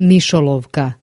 Mišolovka.